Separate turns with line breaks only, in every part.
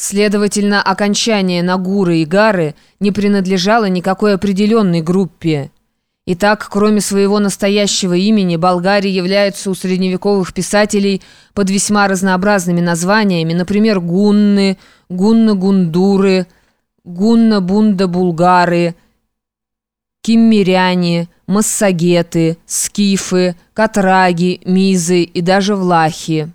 Следовательно, окончание на гуры и гары не принадлежало никакой определенной группе. Итак, кроме своего настоящего имени, болгари являются у средневековых писателей под весьма разнообразными названиями, например, гунны, гунна-гундуры, гунна-бунда-булгары, киммиряне, массагеты, скифы, катраги, мизы и даже влахи.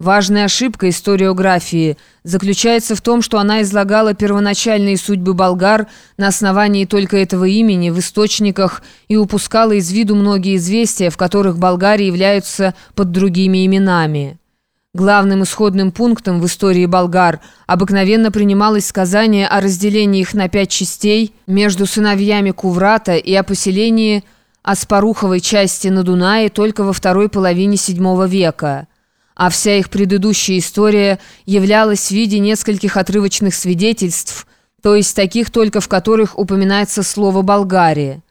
Важная ошибка историографии заключается в том, что она излагала первоначальные судьбы болгар на основании только этого имени в источниках и упускала из виду многие известия, в которых болгари являются под другими именами. Главным исходным пунктом в истории болгар обыкновенно принималось сказание о разделении их на пять частей между сыновьями Куврата и о поселении Аспаруховой части на Дунае только во второй половине VII века – а вся их предыдущая история являлась в виде нескольких отрывочных свидетельств, то есть таких только в которых упоминается слово «Болгария».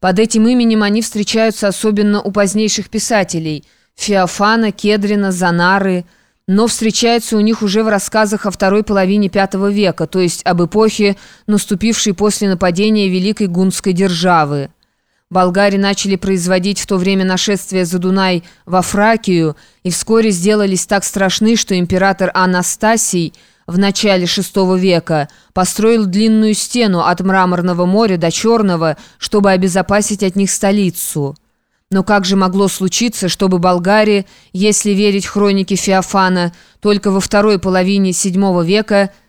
Под этим именем они встречаются особенно у позднейших писателей – Феофана, Кедрина, Занары, но встречаются у них уже в рассказах о второй половине V века, то есть об эпохе, наступившей после нападения Великой Гунской державы. Болгари начали производить в то время нашествие за Дунай во Фракию и вскоре сделались так страшны, что император Анастасий в начале VI века построил длинную стену от Мраморного моря до Черного, чтобы обезопасить от них столицу. Но как же могло случиться, чтобы Болгария, если верить хронике Феофана, только во второй половине VII века –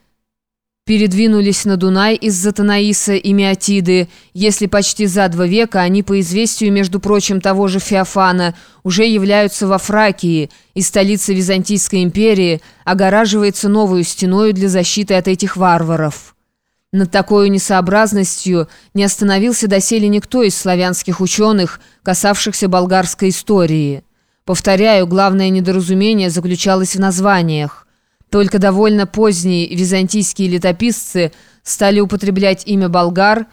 передвинулись на Дунай из-за Танаиса и Меотиды, если почти за два века они, по известию, между прочим, того же Феофана, уже являются во Фракии, и столица Византийской империи огораживается новую стеною для защиты от этих варваров. Над такой несообразностью не остановился доселе никто из славянских ученых, касавшихся болгарской истории. Повторяю, главное недоразумение заключалось в названиях. Только довольно поздние византийские летописцы стали употреблять имя болгар,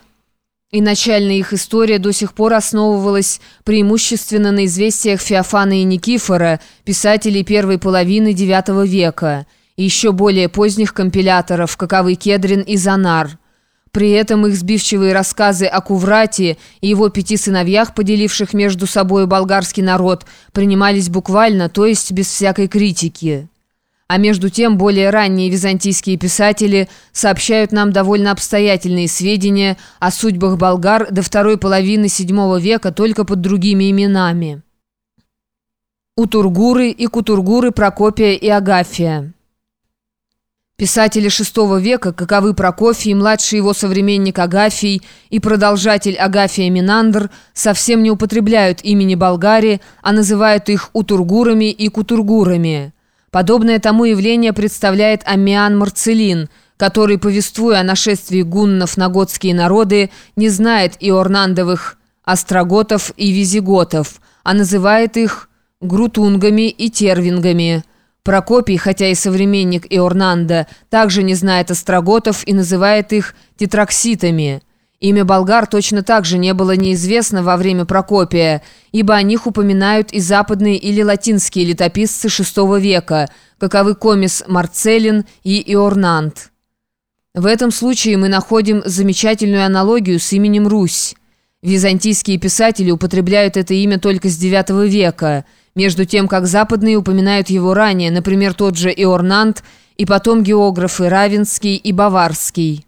и начальная их история до сих пор основывалась преимущественно на известиях Феофана и Никифора, писателей первой половины IX века, и еще более поздних компиляторов, каковы Кедрин и Занар. При этом их сбивчивые рассказы о Куврате и его пяти сыновьях, поделивших между собой болгарский народ, принимались буквально, то есть без всякой критики. А между тем более ранние византийские писатели сообщают нам довольно обстоятельные сведения о судьбах болгар до второй половины VII века только под другими именами. Утургуры и Кутургуры Прокопия и Агафия. Писатели VI века, каковы Прокофий, младший его современник Агафий и продолжатель Агафия Минандр, совсем не употребляют имени Болгарии, а называют их Утургурами и Кутургурами. Подобное тому явление представляет Аммиан Марцелин, который, повествуя о нашествии гуннов на готские народы, не знает иорнандовых остроготов и визиготов, а называет их грутунгами и тервингами. Прокопий, хотя и современник Иорнанда, также не знает остроготов и называет их тетракситами – Имя болгар точно так же не было неизвестно во время Прокопия, ибо о них упоминают и западные или латинские летописцы VI века, каковы Комис Марцелин и Иорнант. В этом случае мы находим замечательную аналогию с именем Русь. Византийские писатели употребляют это имя только с IX века, между тем как западные упоминают его ранее, например, тот же Иорнант и потом географы Равенский и Баварский.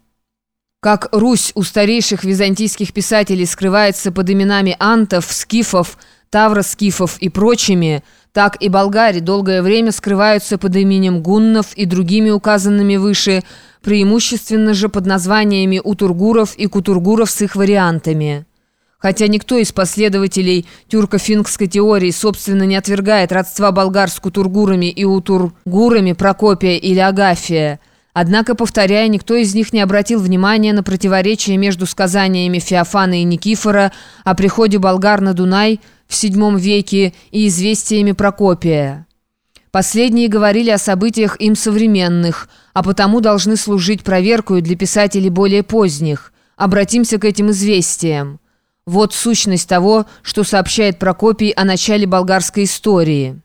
Как Русь у старейших византийских писателей скрывается под именами антов, скифов, тавроскифов и прочими, так и болгари долгое время скрываются под именем гуннов и другими указанными выше, преимущественно же под названиями утургуров и кутургуров с их вариантами. Хотя никто из последователей тюрко-фингской теории, собственно, не отвергает родства болгар с кутургурами и утургурами Прокопия или Агафия – Однако, повторяя, никто из них не обратил внимания на противоречие между сказаниями Феофана и Никифора о приходе болгар на Дунай в VII веке и известиями Прокопия. Последние говорили о событиях им современных, а потому должны служить проверкой для писателей более поздних. Обратимся к этим известиям. Вот сущность того, что сообщает Прокопий о начале болгарской истории.